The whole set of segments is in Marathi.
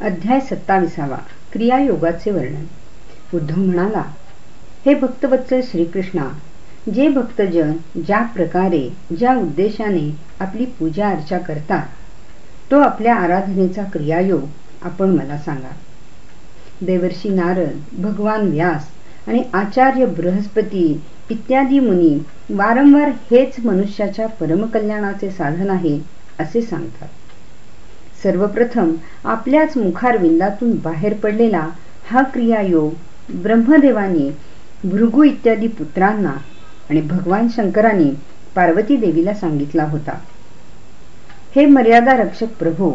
अध्याय सत्ताविसावा. क्रियायोगाचे वर्णन. उद्धव म्हणाला हे भक्तवत्सल श्रीकृष्णा जे भक्तजन ज्या प्रकारे ज्या उद्देशाने आपली पूजा अर्चा करतात तो आपल्या आराधनेचा क्रियायोग आपण मला सांगा. देवर्षी नारद भगवान व्यास आणि आचार्य बृहस्पती इत्यादी मुनी वारंवार हेच मनुष्याच्या परमकल्याणाचे साधन आहे असे सांगतात. सर्वप्रथम आपल्याच मुखारविंदातून बाहेर पडलेला हा क्रियायोग ब्रह्मदेवाने भृगू इत्यादी पुत्रांना आणि भगवान शंकराने पार्वती देवीला सांगितला होता. हे मर्यादा रक्षक प्रभू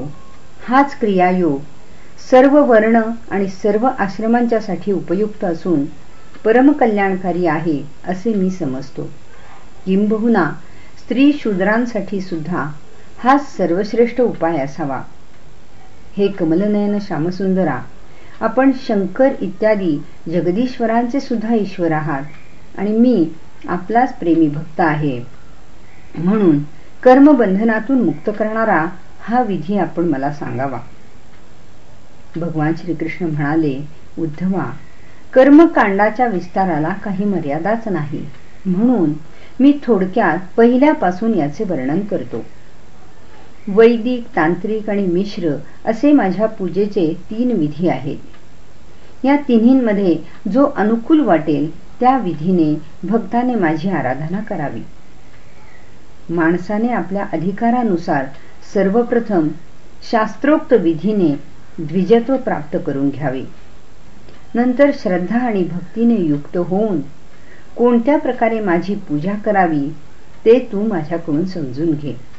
हाच क्रियायोग सर्व वर्ण आणि सर्व आश्रमांच्या साठी उपयुक्त असून परमकल्याणकारी आहे असे मी समजतो. किंबहुना स्त्री शूद्रांसाठी सुद्धा हा सर्वश्रेष्ठ उपाय असावा. हे कमलनयन श्यामसुंदरा. आपण शंकर इत्यादी जगदीश्वरांचे सुद्धा ईश्वर आहात आणि मी आपलाच प्रेमी भक्त आहे. म्हणून कर्मबंधनातून मुक्त करणारा हा विधी आपण मला सांगावा. भगवान श्रीकृष्ण म्हणाले उद्धवा कर्मकांडाच्या विस्ताराला काही मर्यादाच नाही. म्हणून मी थोडक्यात पहिल्यापासून याचे वर्णन करतो. वैदिक तांत्रिक आणि मिश्र असे माझ्या पूजेचे तीन विधी आहेत. या तिन्हींमध्ये जो अनुकूल वाटेल त्या विधीने भक्ताने माझी आराधना करावी. माणसाने आपल्या अधिकारानुसार सर्वप्रथम शास्त्रोक्त विधीने द्विजत्व प्राप्त करून घ्यावे. नंतर श्रद्धा आणि भक्तीने युक्त होऊन कोणत्या प्रकारे माझी पूजा करावी ते तू माझ्याकडून समजून घे.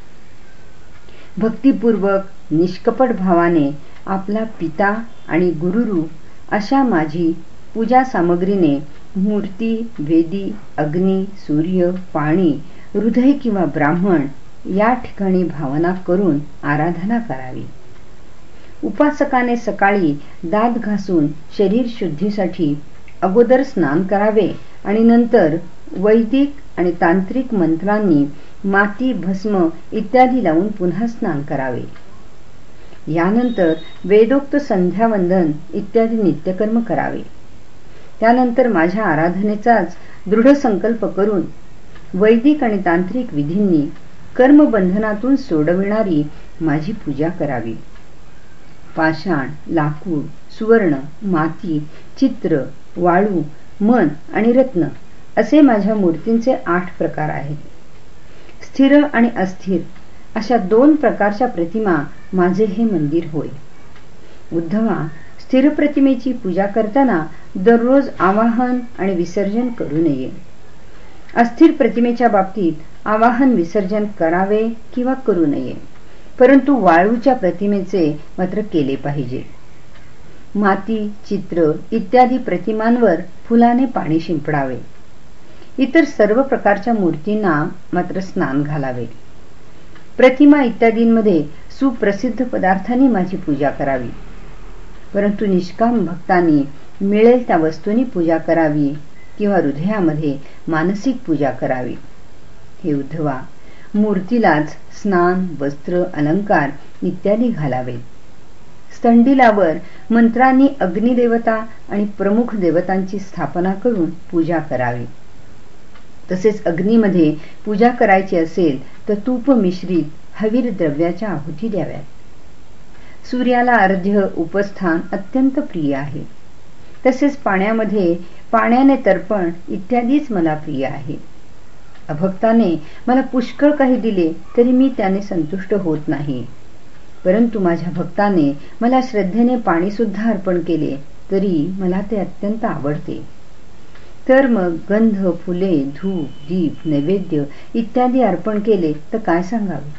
भक्तिपूर्वक निष्कपट भावाने आपला पिता आणि गुरुरूप अशा माझी पूजा सामग्रीने मूर्ती वेदी अग्नी सूर्य पाणी हृदय किंवा ब्राह्मण या ठिकाणी भावना करून आराधना करावी. उपासकाने सकाळी दात घासून शरीर शुद्धीसाठी अगोदर स्नान करावे आणि नंतर वैदिक आणि तांत्रिक मंत्रांनी माती भस्म इत्यादी लावून पुन्हा स्नान करावे. यानंतर वेदोक्त संध्यावंदन इत्यादी नित्यकर्म करावे. त्यानंतर माझ्या आराधनेचाच दृढ संकल्प करून वैदिक आणि तांत्रिक विधींनी कर्मबंधनातून सोडविणारी माझी पूजा करावी. पाषाण लाकूड सुवर्ण माती चित्र वाळू मन आणि रत्न असे माझ्या मूर्तींचे आठ प्रकार आहेत. स्थिर आणि अस्थिर अशा दोन प्रकारच्या प्रतिमा माझे हे मंदिर होय. उद्धवा स्थिर प्रतिमेची पूजा करताना दररोज आवाहन आणि विसर्जन करू नये. अस्थिर प्रतिमेच्या बाबतीत आवाहन विसर्जन करावे किंवा करू नये परंतु वाळूच्या प्रतिमेचे मात्र केले पाहिजे. माती चित्र इत्यादी प्रतिमांवर फुलाने पाणी शिंपडावे. इतर सर्व प्रकारच्या मूर्तींना मात्र स्नान घालावे. प्रतिमा इत्यादींमध्ये सुप्रसिद्ध पदार्थांनी माझी पूजा करावी. परंतु निष्काम भक्तांनी मिळेल त्या वस्तूंनी पूजा करावी किंवा हृदयामध्ये मानसिक पूजा करावी. हे उद्धवा मूर्तीलाच स्नान वस्त्र अलंकार इत्यादी घालावेत स्तंडिलावर मंत्रांनी अग्निदेवता आणि प्रमुख देवतांची स्थापना करून पूजा करावी. तसेच अग्नीमध्ये पूजा करायची असेल तर तूप मिश्रित हवीर द्रव्याच्या आहुती द्याव्यात. सूर्याला अर्ध्य उपस्थान अत्यंत प्रिय आहे. तसेच पाण्यामध्ये पाण्याने तर्पण इत्यादीच मला प्रिय आहे. अभक्ताने मला पुष्कळ काही दिले तरी मी त्याने संतुष्ट होत नाही. परंतु माझ्या भक्ताने मला श्रद्धेने पाणी सुद्धा अर्पण केले तरी मला ते अत्यंत आवडते. तर मग गंध फुले धूप दीप नैवेद्य इत्यादी अर्पण केले तर काय सांगावे?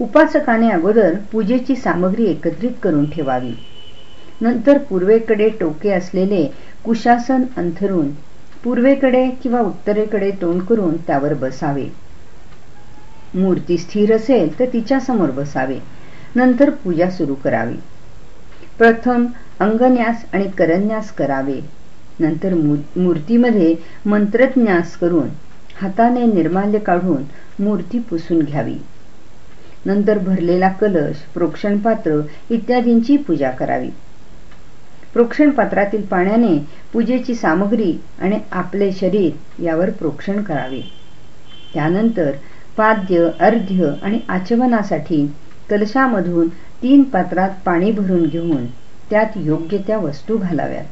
उपासकाने अगोदर पूजेची सामग्री एकत्रित करून ठेवावी. नंतर पूर्वेकडे टोके असलेले कुशासन अंथरून पूर्वेकडे किंवा उत्तरेकडे तोंड करून त्यावर बसावे. मूर्ती स्थिर असेल तर तिच्या समोर बसावे. नंतर पूजा सुरू करावी. प्रथम अंगन्यास आणि करन्यास करावे. नंतर मूर्तीमध्ये मंत्रज्ञास करून हाताने निर्माल्य काढून मूर्ती पुसून घ्यावी. नंतर भरलेला कलश प्रोक्षण पात्र इत्यादींची पूजा करावी. प्रोक्षण पात्रातील पाण्याने पूजेची सामग्री आणि आपले शरीर यावर प्रोक्षण करावे. त्यानंतर पाद्य अर्ध्य आणि आचमनासाठी कलशामधून तीन पात्रात पाणी भरून घेऊन त्यात योग्य त्या वस्तू घालाव्यात.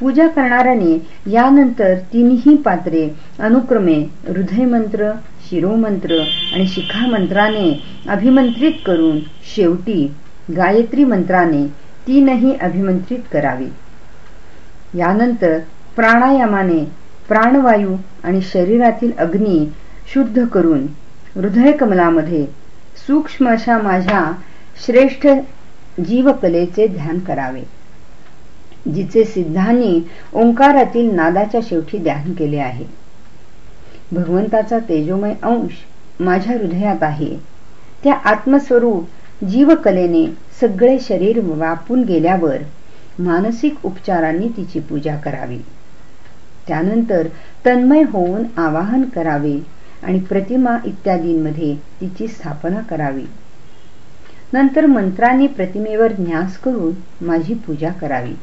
पूजा करणाऱ्याने यानंतर तिन्ही पात्रे अनुक्रमे हृदयमंत्र शिरोमंत्र आणि शिखा मंत्राने अभिमंत्रित करून शेवटी गायत्री मंत्राने तीनही अभिमंत्रित करावी. यानंतर प्राणायामाने प्राणवायू आणि शरीरातील अग्नी शुद्ध करून हृदयकमलामध्ये सूक्ष्म अशा माझ्या श्रेष्ठ जीवकलेचे ध्यान करावे. जिचे सिद्धांनी ओंकारातील नादाच्या शेवटी ध्यान केले आहे. भगवंताचा तेजोमय अंश माझ्या हृदयात आहे. त्या आत्मस्वरूप जीवकलेने सगळे शरीर वापून गेल्यावर मानसिक उपचारांनी तिची पूजा करावी. त्यानंतर तन्मय होऊन आवाहन करावे आणि प्रतिमा इत्यादींमध्ये तिची स्थापना करावी. नंतर मंत्रांनी प्रतिमेवर न्यास करून माझी पूजा करावी.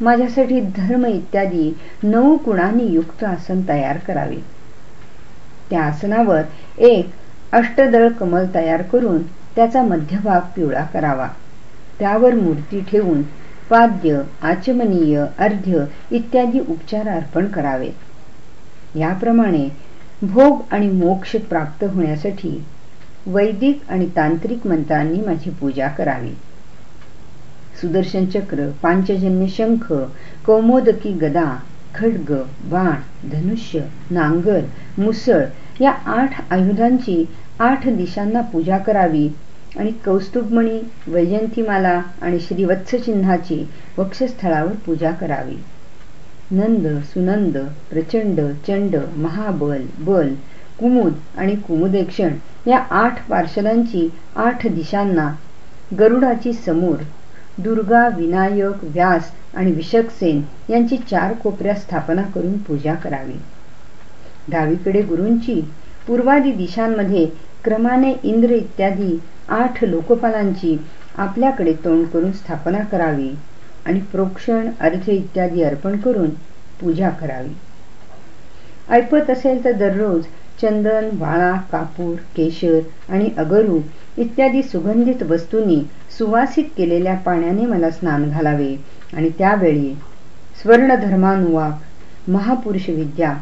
माझ्यासाठी धर्म इत्यादी नऊ गुणांनी युक्त आसन तयार करावे. त्या आसनावर एक अष्टदळ कमल तयार करून त्याचा मध्यभाग पिवळा करावा. त्यावर मूर्ती ठेवून पाद्य आचमनीय अर्ध्य इत्यादी उपचार अर्पण करावेत. याप्रमाणे भोग आणि मोक्ष प्राप्त होण्यासाठी वैदिक आणि तांत्रिक मंत्रांनी माझी पूजा करावी. सुदर्शन चक्र पांचजन्य शंख कौमोदकी गदा खड्ग बाण धनुष्य नांगर मुसळ या आठ आयुधांची आठ दिशांना पूजा करावी आणि कौस्तुभमणी वैजंतीमाला आणि श्रीवत्स चिन्हाची वक्षस्थळावर पूजा करावी. नंद सुनंद प्रचंड चंड महाबल बल कुमुद आणि कुमुदेक्षण या आठ पार्षदांची आठ दिशांना गरुडाची समोर दुर्गा विनायक व्यास आणि विषकसेन यांची चार कोपऱ्या स्थापना करून पूजा करावी. डावीकडे गुरूंची पूर्वादी दिशांमध्ये क्रमाने इंद्र इत्यादी आठ लोकपालांची आपल्याकडे तोंड करून स्थापना करावी आणि प्रोक्षण अर्थ इत्यादी अर्पण करून पूजा करावी. ऐपत असेल तर दररोज चंदन वाळा कापूर केशर आणि अगरू इत्यादी सुगंधित वस्तूंनी सुवासित केलेल्या पाण्याने मला स्नान घालावे. आणि त्यावेळी स्वर्णधर्मानुवाक महापुरुष विद्या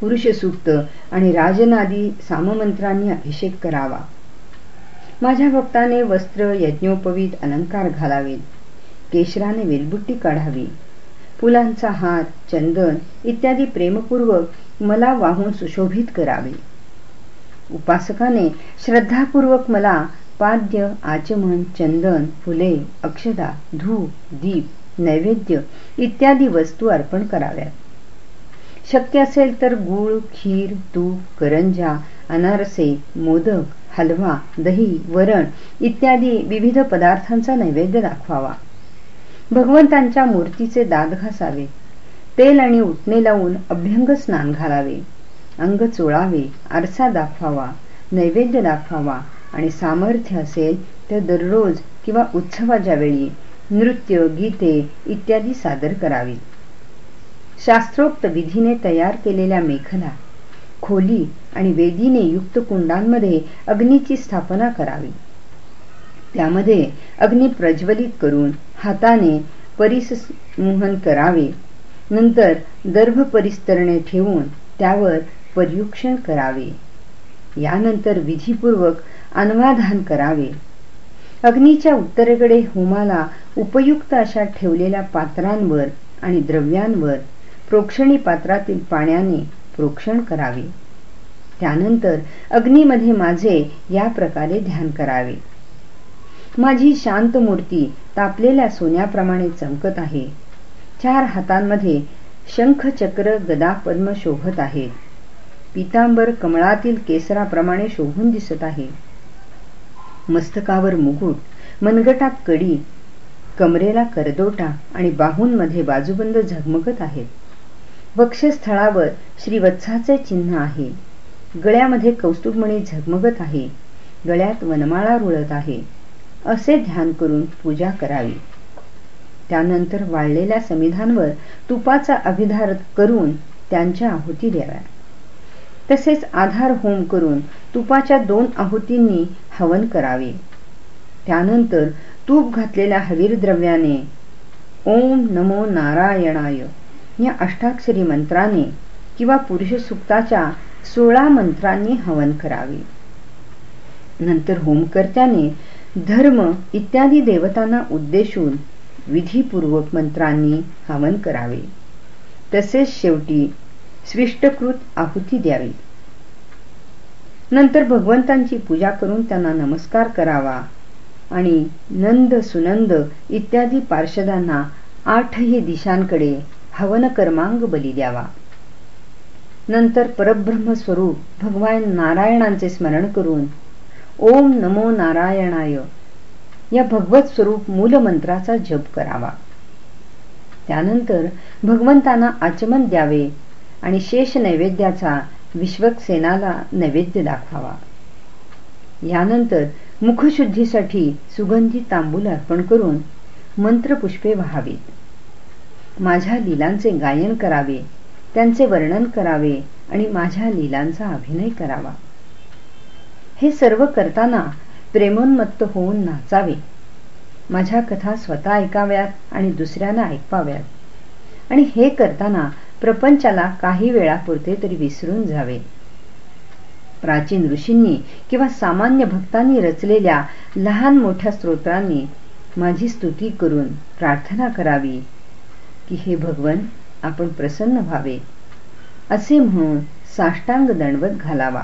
पुरुष सूक्त आणि राजनादी साममंत्रांनी अभिषेक करावा. माझ्या भक्ताने वस्त्र यज्ञोपवीत अलंकार घालावेत केशराने वेलबुट्टी काढावी. फुलांचा हात चंदन इत्यादी प्रेमपूर्वक मला वाहून सुशोभित करावे. उपासकाने श्रद्धापूर्वक मला पाद्य आचमन चंदन फुले अक्षदा धूप दीप नैवेद्य इत्यादी वस्तू अर्पण कराव्यात. शक्य असेल तर गूळ खीर तूप करंजा अनारसे मोदक हलवा दही वरण इत्यादी विविध पदार्थांचा नैवेद्य दाखवावा. भगवंतांच्या मूर्तीचे दात घासावे. तेल आणि उठणे लावून अभ्यंग स्नान घालावे. अंग चोळावे आरसा दाखवावा नैवेद्य दाखवावा आणि सामर्थ्य असेल तर दररोज किंवा उत्सवाच्या वेळी नृत्य गीते इत्यादी सादर करावी. शास्त्रोक्त विधीने तयार केलेल्या मेखला खोली आणि वेदीने युक्त कुंडांमध्ये अग्नीची स्थापना करावी. त्यामध्ये अग्नी प्रज्वलित करून हाताने परिसमोहन करावे. नंतर दर्भ परिस्तरणे ठेवून त्यावर पर्युक्षण करावे. यानंतर विधीपूर्वक अन्वाधान करावे. अग्नीच्या उत्तरेकडे होमाला उपयुक्त अशा ठेवलेल्या पात्रांवर आणि द्रव्यांवर प्रोक्षणी पात्रातील पाण्याने प्रोक्षण करावे. त्यानंतर अग्नीमध्ये माझे या प्रकारे ध्यान करावे. माझी शांत मूर्ती तापलेल्या सोन्याप्रमाणे चमकत आहे. चार हातांमध्ये शंख चक्र गदा पद्म शोभत आहेत. पितांबर कमळातील केसराप्रमाणे शोभून दिसत आहे. मस्तकावर मुकुट मनगटात कडी कमरेला करदोटा आणि बाहूंमध्ये बाजूबंद झगमगत आहेत. वक्षस्थळावर श्रीवत्साचे चिन्ह आहे. गळ्यामध्ये कौस्तुभमणी झगमगत आहे. गळ्यात वनमाळा रुळत आहे. असे ध्यान करून पूजा करावी. त्यानंतर वाळलेल्या समिधांवर तुपाचा अभिधार करून त्यांच्या आहुती द्याव्या तसेच आधार होम करून तुपाच्या दोन आहुतींनी हवन करावे. त्यानंतर तूप घातलेल्या हवीर द्रव्याने ओम नमो नारायणाय या अष्टाक्षरी मंत्राने किंवा पुरुष सुक्ताच्या सोळा मंत्रांनी हवन करावे. नंतर होमकर्त्याने धर्म इत्यादी देवतांना उद्देशून विधीपूर्वक मंत्रांनी हवन करावे. तसेच शेवटी स्विष्टकृत आहुती द्यावी. नंतर भगवंतांची पूजा करून त्यांना नमस्कार करावा आणि नंद सुनंद इत्यादी पार्षदांना आठही दिशांकडे हवन कर्मांग बली द्यावा. नंतर परब्रह्म स्वरूप भगवान नारायणांचे स्मरण करून ओम नमो नारायणाय या भगवत स्वरूप मूलमंत्राचा जप करावा. त्यानंतर भगवंतांना आचमन द्यावे आणि शेष नैवेद्याचा विश्वक्सेनाला नैवेद्य दाखवावा. यानंतर मुखशुद्धीसाठी सुगंधी तांबूल अर्पण करून मंत्रपुष्पे व्हावीत. माझ्या लीलांचे गायन करावे त्यांचे वर्णन करावे आणि माझ्या लीलांचा अभिनय करावा. हे सर्व करताना प्रेमोन्मत्त होऊन नाचावे. माझ्या कथा स्वतः ऐकाव्यात आणि दुसऱ्यांना ऐकवाव्यात. आणि हे करताना प्रपंचाला काही वेळापुरते तरी विसरून जावे. प्राचीन ऋषींनी किंवा सामान्य भक्तांनी रचलेल्या लहान मोठ्या स्तोत्रांनी माझी स्तुती करून प्रार्थना करावी की हे भगवन आपण प्रसन्न व्हावे असे म्हणून साष्टांग दंडवत घालावा.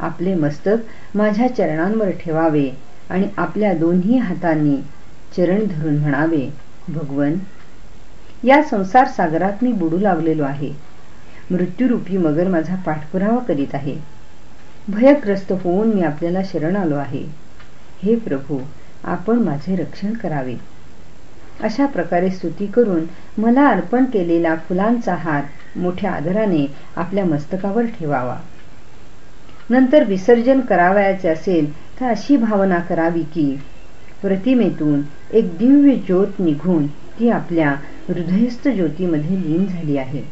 आपले मस्तक माझ्या चरणांवर ठेवावे आणि आपल्या दोन्ही हातांनी चरण धरून म्हणावे भगवन या संसार सागरात मी बुडू लागलेलो आहे. मृत्यूरूपी मगर माझा पाठपुरावा करीत आहे. भयग्रस्त होऊन मी आपल्याला शरण आलो आहे. हे प्रभू आपण माझे रक्षण करावे. अशा प्रकारे स्तुती करून मला अर्पण केलेला फुलांचा हार मोठ्या आदराने आपल्या मस्तकावर ठेवावा. नंतर विसर्जन करावयाचे असेल तर अशी भावना करावी की प्रतिमेतून एक दिव्य ज्योत निघून ती आपल्या हृदयस्थ ज्योतीमध्ये लीन झाली आहे.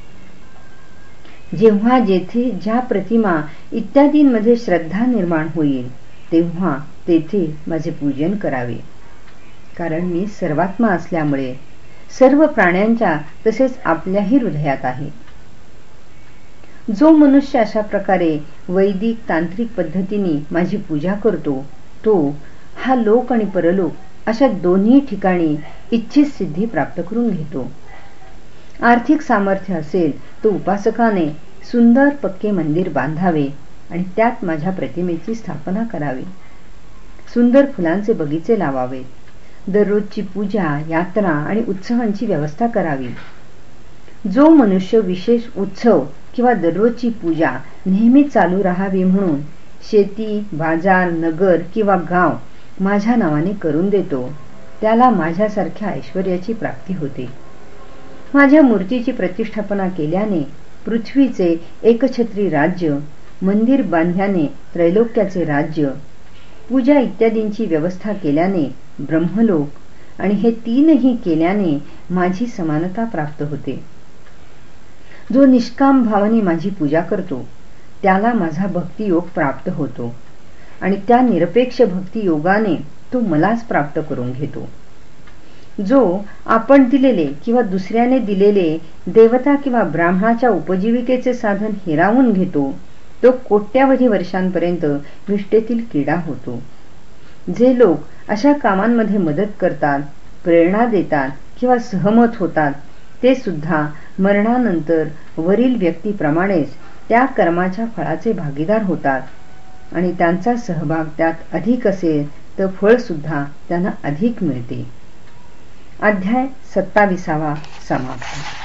जेव्हा जेथे ज्या प्रतिमा इत्यादींमध्ये श्रद्धा निर्माण होईल तेव्हा तेथे माझे पूजन करावे. कारण मी सर्वात्मा असल्यामुळे सर्व प्राण्यांच्या तसेच आपल्याही हृदयात आहे. जो मनुष्य अशा प्रकारे वैदिक तांत्रिक पद्धतीने माझी पूजा करतो तो हा लोक आणि परलोक अशा दोन्ही ठिकाणी इच्छित सिद्धी प्राप्त करून घेतो. आर्थिक सामर्थ्य असेल तो उपासकाने सुंदर पक्के मंदिर बांधावे आणि त्यात माझ्या प्रतिमेची स्थापना करावी. सुंदर फुलांचे बगीचे लावावे. दररोजची पूजा यात्रा आणि उत्सवांची व्यवस्था करावी. जो मनुष्य विशेष उत्सव किंवा दररोजची पूजा नेहमी चालू राहावी म्हणून शेती बाजार नगर किंवा गाव माझ्या नावाने करून देतो. त्याला माझ्यासारख्या ऐश्वर्याची प्राप्ती होते. माझ्या मूर्तीची प्रतिष्ठापना केल्याने पृथ्वीचे एकछत्री राज्य मंदिर बांधल्याने त्रैलोक्याचे राज्य पूजा इत्यादींची व्यवस्था केल्याने ब्रह्मलोक आणि हे तीनही केल्याने माझी समानता प्राप्त होते. जो निष्काम भावाने माझी पूजा करतो त्याला माझा भक्तियोग प्राप्त होतो. आणि त्या निरपेक्ष भक्ती योगाने तो मलाच प्राप्त करून घेतो. जो आपण दिलेले किंवा दुसऱ्याने दिलेले देवता किंवा ब्राह्मणाच्या उपजीविकेचे साधन हिरावून घेतो तो कोट्यावधी वर्षांपर्यंत विष्ठेतील किडा होतो. जे लोक अशा कामांमध्ये मदत करतात प्रेरणा देतात किंवा सहमत होतात ते सुद्धा मरणानंतर वरील व्यक्तीप्रमाणेच त्या कर्माच्या फळाचे भागीदार होतात. आणि त्यांचा सहभाग त्यात अधिक असेल तर फळ सुद्धा त्यांना अधिक मिळते. अध्याय सत्ताविसावा समाप्त.